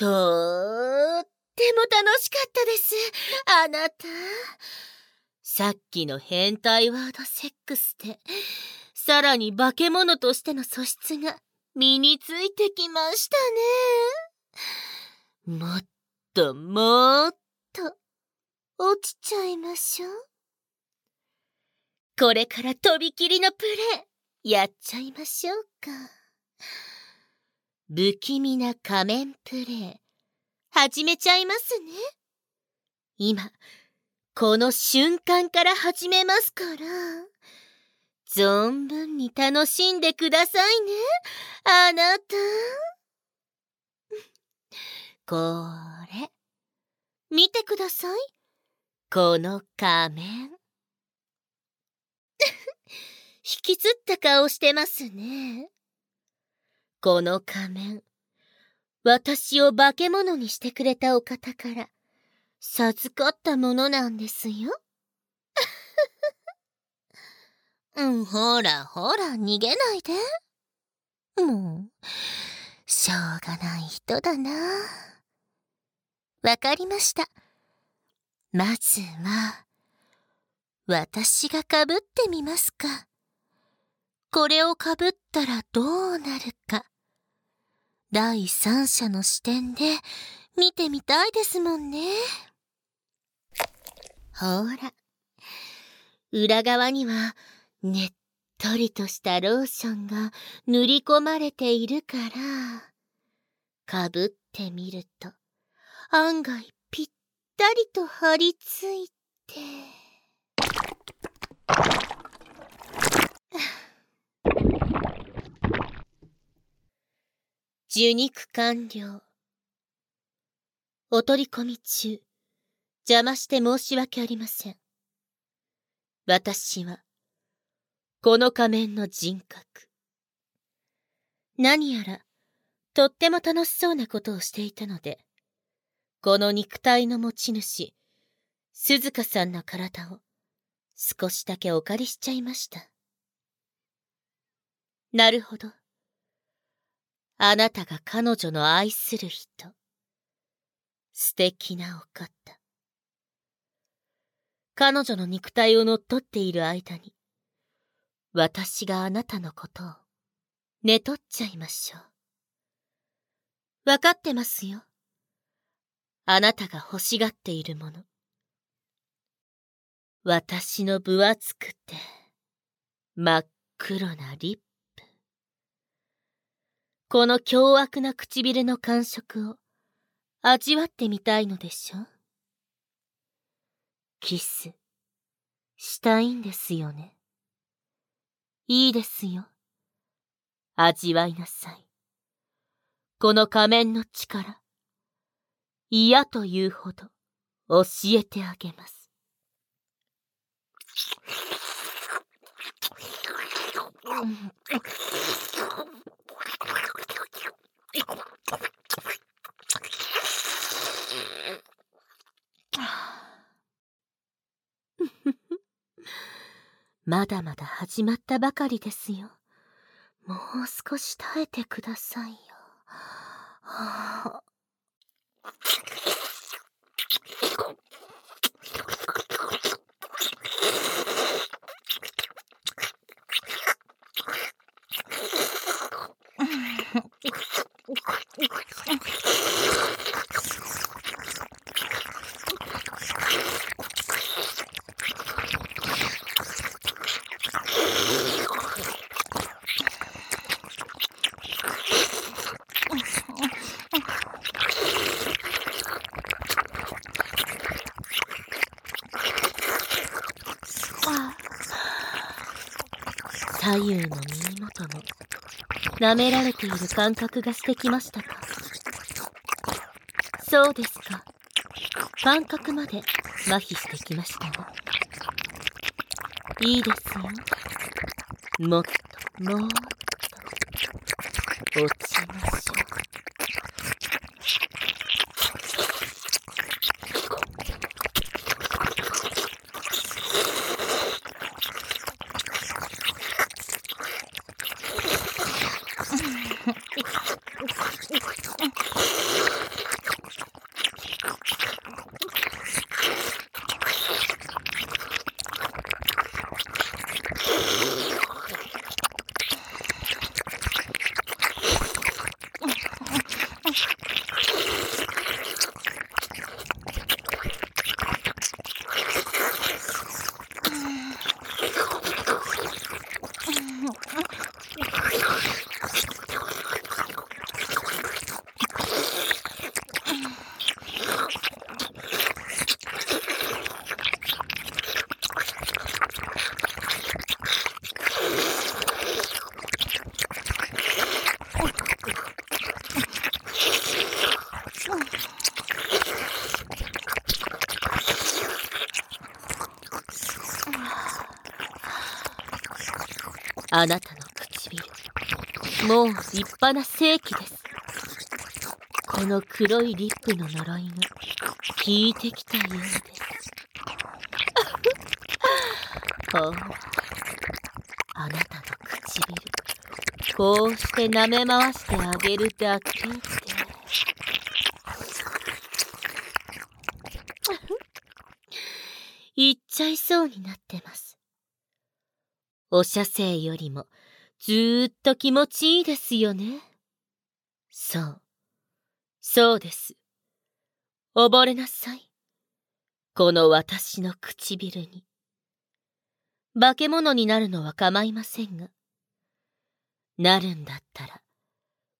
とーっても楽しかったです、あなた。さっきの変態ワードセックスで、さらに化け物としての素質が身についてきましたね。もっともっと落ちちゃいましょう。これからとびきりのプレイ、やっちゃいましょうか。不気味な仮面プレイ、始めちゃいますね。今、この瞬間から始めますから。存分に楽しんでくださいね、あなた。これ、見てください。この仮面。引きつった顔してますね。この仮面、私を化け物にしてくれたお方から授かったものなんですよ。うん、ほらほら逃げないで。もう、しょうがない人だな。わかりました。まずは、私がかぶってみますか。これをかぶったらどうなるか。第三者の視点で見てみたいですもんね。ほら。裏側にはねっとりとしたローションが塗り込まれているから、かぶってみると案外ぴったりと張り付いて。受肉完了。お取り込み中、邪魔して申し訳ありません。私は、この仮面の人格。何やら、とっても楽しそうなことをしていたので、この肉体の持ち主、鈴鹿さんの体を少しだけお借りしちゃいました。なるほど。あなたが彼女の愛する人。素敵なお方。彼女の肉体を乗っ取っている間に、私があなたのことを寝取っちゃいましょう。わかってますよ。あなたが欲しがっているもの。私の分厚くて真っ黒なリップ。この凶悪な唇の感触を味わってみたいのでしょ？キス、したいんですよね。いいですよ。味わいなさい。この仮面の力、嫌というほど教えてあげます。まだまだ始まったばかりですよ。もう少し耐えてくださいよ。はあ左右の耳元も舐められている感覚がしてきましたか？そうですか。感覚まで麻痺してきましたがいいですよ。もっともっと。落ちましょうあなたの唇。もう立派な正規です。この黒いリップの呪いが効いてきたようです。ほらあなたの唇。こうして舐め回してあげるだけで 言っちゃいそうになってます。お射精よりもずーっと気持ちいいですよねそうそうです。溺れなさい。この私の唇に。化け物になるのは構いませんが。なるんだったら、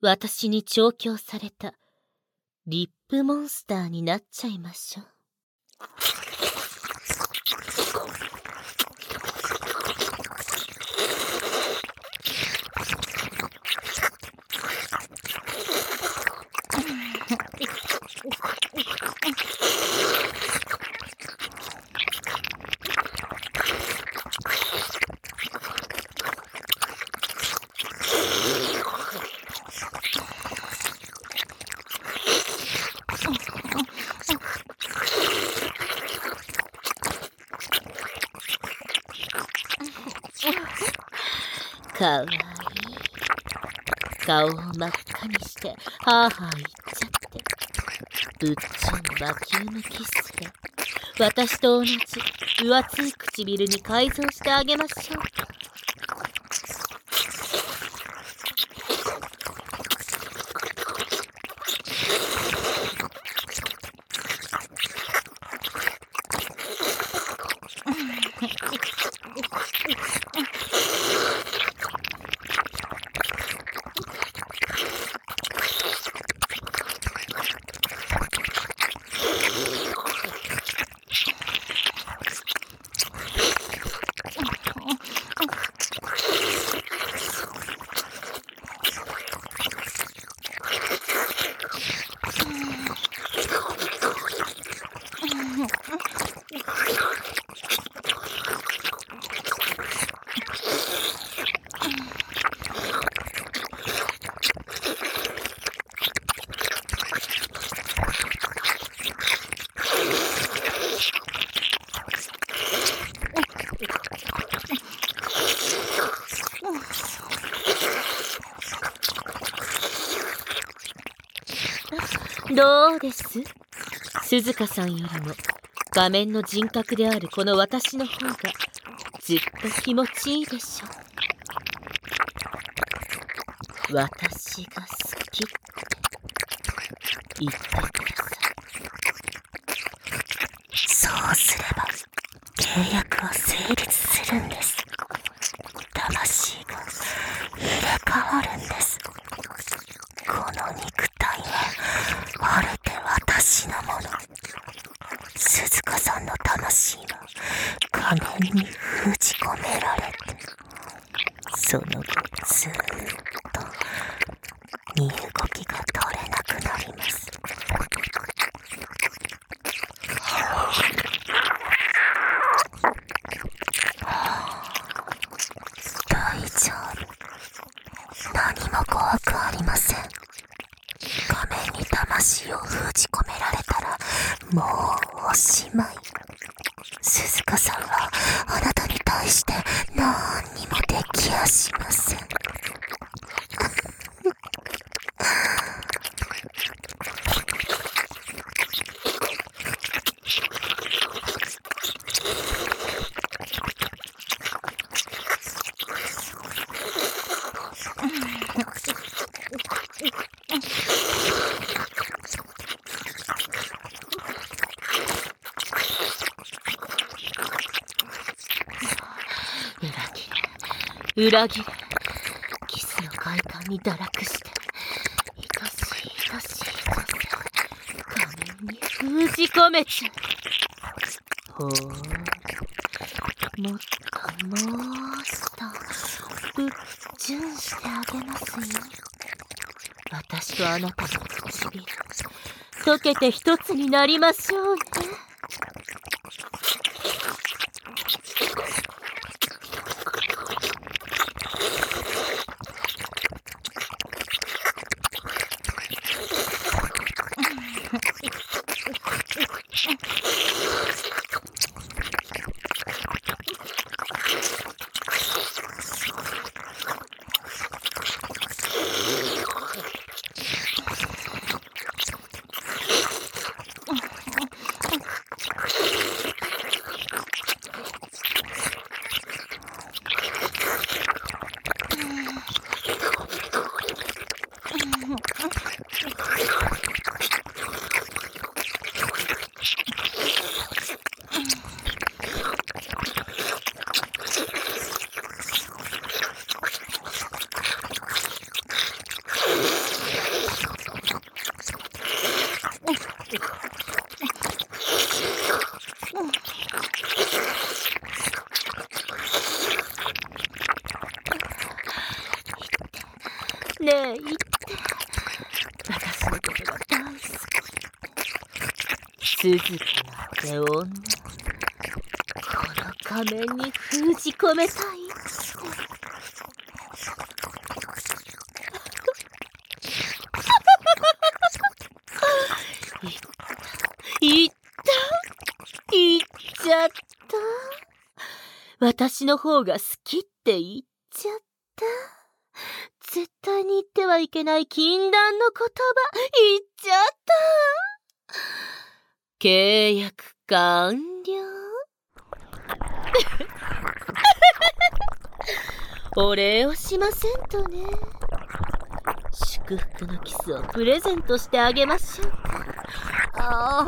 私に調教されたリップモンスターになっちゃいましょう。かわいい。顔を真っ赤にして、はぁはぁ言っちゃって。ぶっちゃんバキュームキスで、私と同じ分厚い唇に改造してあげましょう。どうです？鈴鹿さんよりも画面の人格であるこの私の方がずっと気持ちいいでしょ。う私が好き。って言ってくださいそうすれば契約は成立するんです魂が入れ替わるんですこの肉体はあれて私のもの鈴鹿さんの魂はに封じ込められてその後ずーっと身動きが取れなくなります。大丈夫。何も怖くありません。画面に魂を封じ込められたらもうおしまい鈴鹿さんはあなたに対して何にもできやしません裏切れキスの快感に堕落して愛しい愛しいと画面に封じ込めちゃう。ほうもっともーっとぶっちゅんしてあげますよ。私とあなたの唇溶けて一つになりましょうね鈴木なんて女この仮面に封じ込めたい。言った言っちゃった私の方が好きって言っちゃった。絶対に言ってはいけない禁断の言葉言っちゃった。契約完了？お礼をしませんとね。祝福のキスをプレゼントしてあげましょうか。あ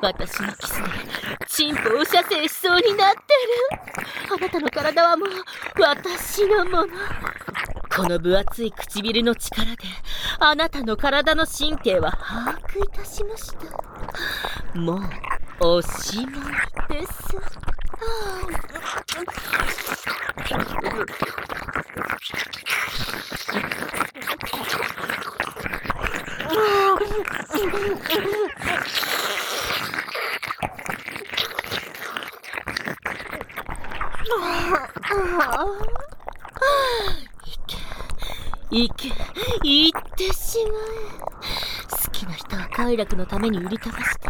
私のキスでチンポを射精しそうになってる。あなたの体はもう私のもの。この分厚い唇の力であなたの体の神経は把握いたしました。もうおしまいです。いけ、いってしまえ。好きな人は快楽のために売り飛ばして、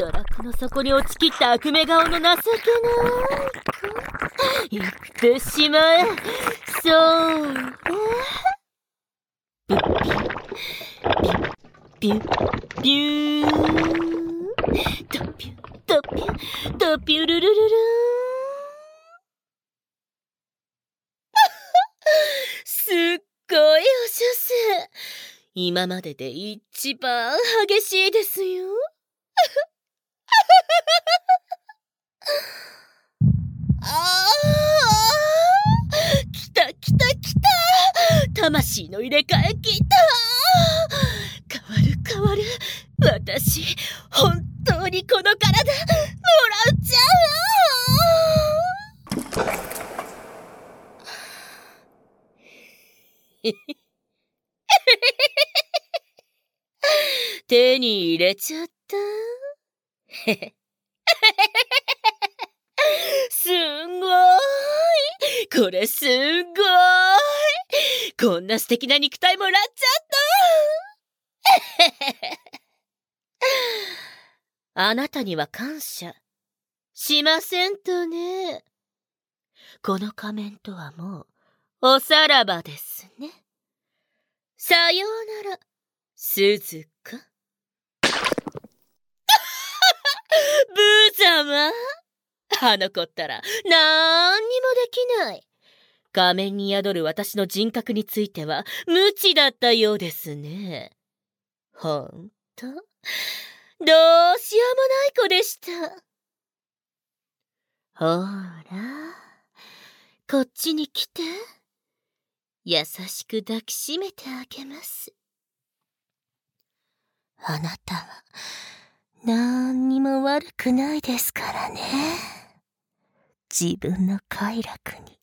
堕落の底に落ちきった悪目顔の情けない子。言ってしまえ。そうね。ピュッピュッ、ピュッ、ピュー。ドピュッ、ドピュッ、ドピュルルルルー。今までで一番激しいですよ。ああ来た来た来た。魂の入れ替え来た。変わる変わる。私、本当にこの体、もらっちゃう 手に入れちゃった。すんごいこれすんごいこんな素敵な肉体もらっちゃった あなたには感謝しませんとね。この仮面とはもうおさらばですね。さようなら、鈴鹿。あの子ったら、なんにもできない。画面に宿る私の人格については、無知だったようですね。ほんとどうしようもない子でした。ほーら、こっちに来て。優しく抱きしめてあげます。あなたは、なんにも悪くないですからね。自分の快楽に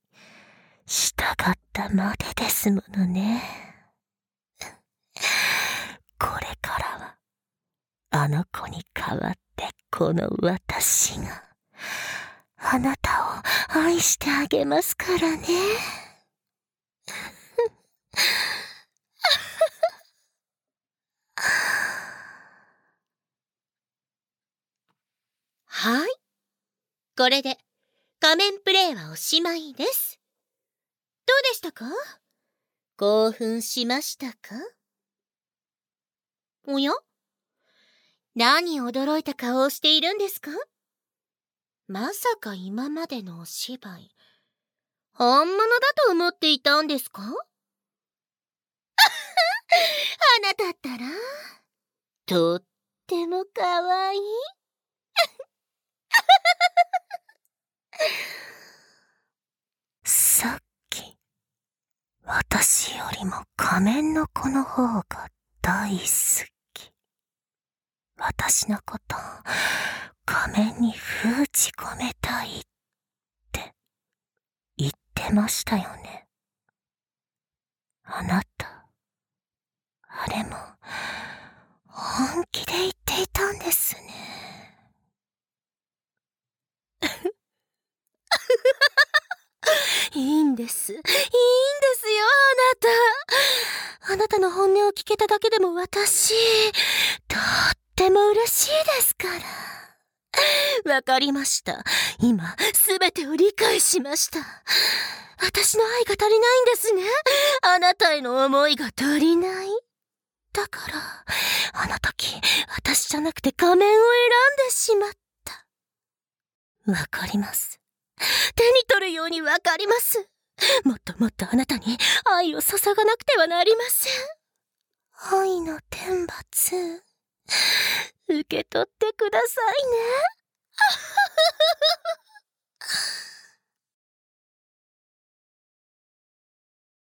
従ったまでですものね。これからは、あの子に代わってこの私が、あなたを愛してあげますからね。はい。これで仮面プレイはおしまいです。どうでしたか？興奮しましたか？おや？何驚いた顔をしているんですか？まさか今までのお芝居、本物だと思っていたんですか？あなたったら、とってもかわいい。さっき、私よりも仮面の子の方が大好き。私のこと、仮面に封じ込めたいって言ってましたよね。あなた、あれも本気で言っていたんですね。いいんです。いいんですよ、あなた。あなたの本音を聞けただけでも私、とっても嬉しいですから。わかりました。今、すべてを理解しました。私の愛が足りないんですね。あなたへの思いが足りない。だから、あの時、私じゃなくて仮面を選んでしまった。わかります。手に取るようにわかります。もっともっとあなたに愛を注がなくてはなりません。愛の天罰、受け取ってくださいね。